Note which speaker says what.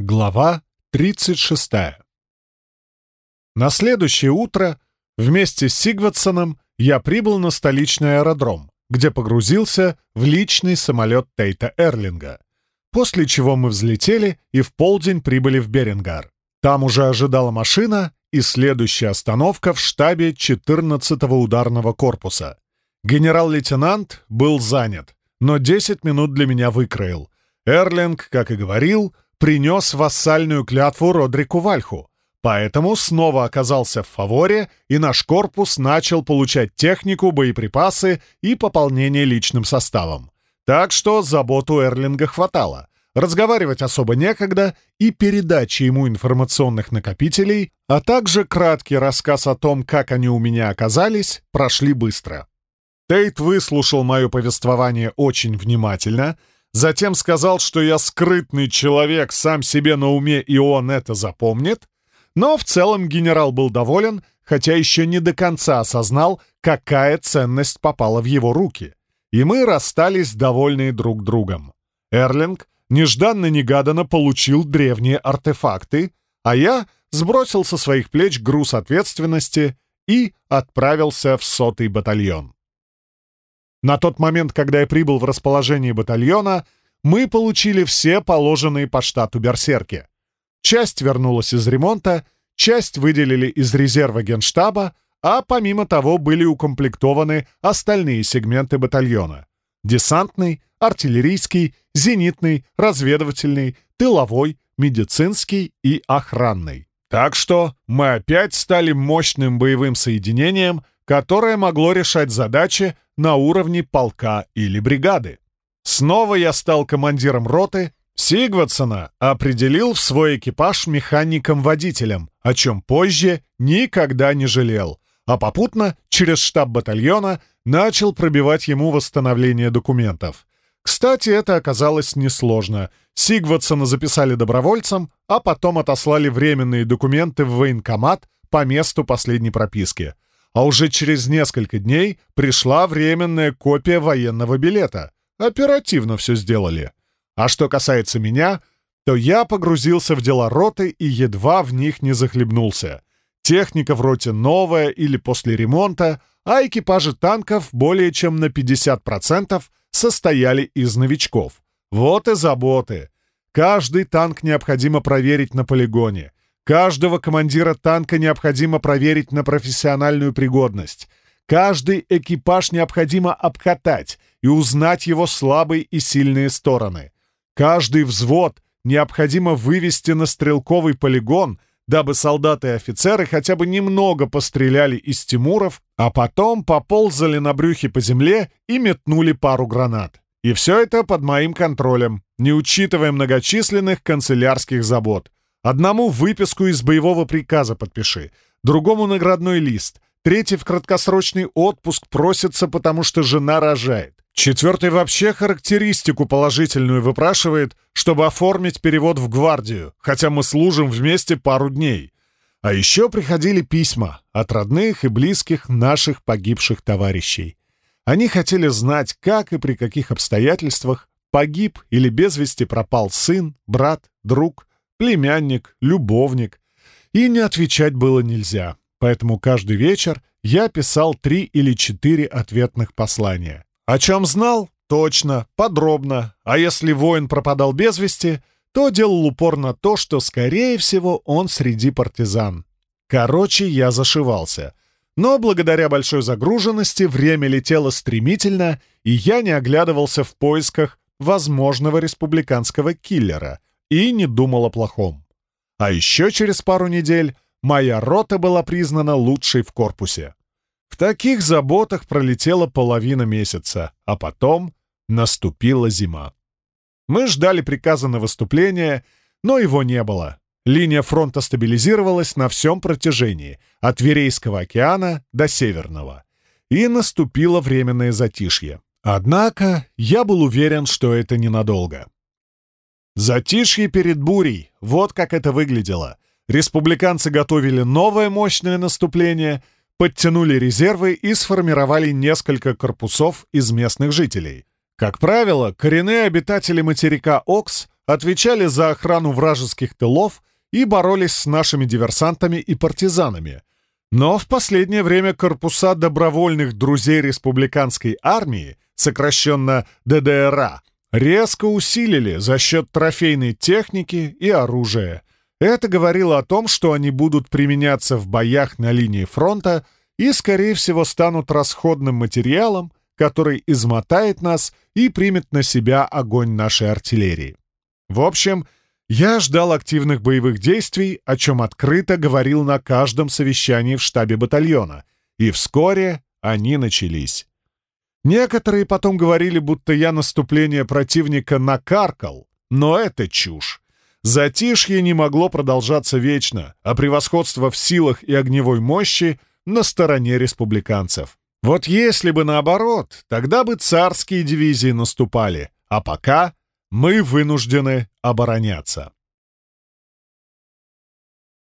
Speaker 1: Глава 36. На следующее утро вместе с Сигвардсоном я прибыл на столичный аэродром, где погрузился в личный самолет Тейта Эрлинга, после чего мы взлетели и в полдень прибыли в Берингар. Там уже ожидала машина и следующая остановка в штабе 14-го ударного корпуса. Генерал-лейтенант был занят, но 10 минут для меня выкроил. Эрлинг, как и говорил, — принес вассальную клятву Родрику Вальху, поэтому снова оказался в фаворе, и наш корпус начал получать технику, боеприпасы и пополнение личным составом. Так что заботу Эрлинга хватало. Разговаривать особо некогда, и передача ему информационных накопителей, а также краткий рассказ о том, как они у меня оказались, прошли быстро. Тейт выслушал мое повествование очень внимательно — Затем сказал, что я скрытный человек, сам себе на уме, и он это запомнит. Но в целом генерал был доволен, хотя еще не до конца осознал, какая ценность попала в его руки. И мы расстались довольные друг другом. Эрлинг нежданно-негаданно получил древние артефакты, а я сбросил со своих плеч груз ответственности и отправился в сотый батальон. На тот момент, когда я прибыл в расположение батальона, мы получили все положенные по штату берсерки. Часть вернулась из ремонта, часть выделили из резерва генштаба, а помимо того были укомплектованы остальные сегменты батальона. Десантный, артиллерийский, зенитный, разведывательный, тыловой, медицинский и охранный. Так что мы опять стали мощным боевым соединением, которое могло решать задачи на уровне полка или бригады. Снова я стал командиром роты, Сигвардсона определил в свой экипаж механиком-водителем, о чем позже никогда не жалел, а попутно через штаб батальона начал пробивать ему восстановление документов. Кстати, это оказалось несложно. Сигвардсона записали добровольцем, а потом отослали временные документы в военкомат по месту последней прописки — а уже через несколько дней пришла временная копия военного билета. Оперативно все сделали. А что касается меня, то я погрузился в дела роты и едва в них не захлебнулся. Техника в роте новая или после ремонта, а экипажи танков более чем на 50% состояли из новичков. Вот и заботы. Каждый танк необходимо проверить на полигоне. Каждого командира танка необходимо проверить на профессиональную пригодность. Каждый экипаж необходимо обкатать и узнать его слабые и сильные стороны. Каждый взвод необходимо вывести на стрелковый полигон, дабы солдаты и офицеры хотя бы немного постреляли из Тимуров, а потом поползали на брюхе по земле и метнули пару гранат. И все это под моим контролем, не учитывая многочисленных канцелярских забот — Одному выписку из боевого приказа подпиши, другому наградной лист, третий в краткосрочный отпуск просится, потому что жена рожает. Четвертый вообще характеристику положительную выпрашивает, чтобы оформить перевод в гвардию, хотя мы служим вместе пару дней. А еще приходили письма от родных и близких наших погибших товарищей. Они хотели знать, как и при каких обстоятельствах погиб или без вести пропал сын, брат, друг, племянник, любовник. И не отвечать было нельзя, поэтому каждый вечер я писал три или четыре ответных послания. О чем знал? Точно, подробно. А если воин пропадал без вести, то делал упор на то, что, скорее всего, он среди партизан. Короче, я зашивался. Но благодаря большой загруженности время летело стремительно, и я не оглядывался в поисках возможного республиканского киллера — и не думал о плохом. А еще через пару недель моя рота была признана лучшей в корпусе. В таких заботах пролетела половина месяца, а потом наступила зима. Мы ждали приказа на выступление, но его не было. Линия фронта стабилизировалась на всем протяжении, от Верейского океана до Северного. И наступило временное затишье. Однако я был уверен, что это ненадолго. Затишье перед бурей. Вот как это выглядело. Республиканцы готовили новое мощное наступление, подтянули резервы и сформировали несколько корпусов из местных жителей. Как правило, коренные обитатели материка Окс отвечали за охрану вражеских тылов и боролись с нашими диверсантами и партизанами. Но в последнее время корпуса добровольных друзей республиканской армии, сокращенно ДДРА, резко усилили за счет трофейной техники и оружия. Это говорило о том, что они будут применяться в боях на линии фронта и, скорее всего, станут расходным материалом, который измотает нас и примет на себя огонь нашей артиллерии. В общем, я ждал активных боевых действий, о чем открыто говорил на каждом совещании в штабе батальона, и вскоре они начались. Некоторые потом говорили, будто я наступление противника накаркал, но это чушь. Затишье не могло продолжаться вечно, а превосходство в силах и огневой мощи на стороне республиканцев. Вот если бы наоборот, тогда бы царские дивизии наступали, а пока мы вынуждены обороняться.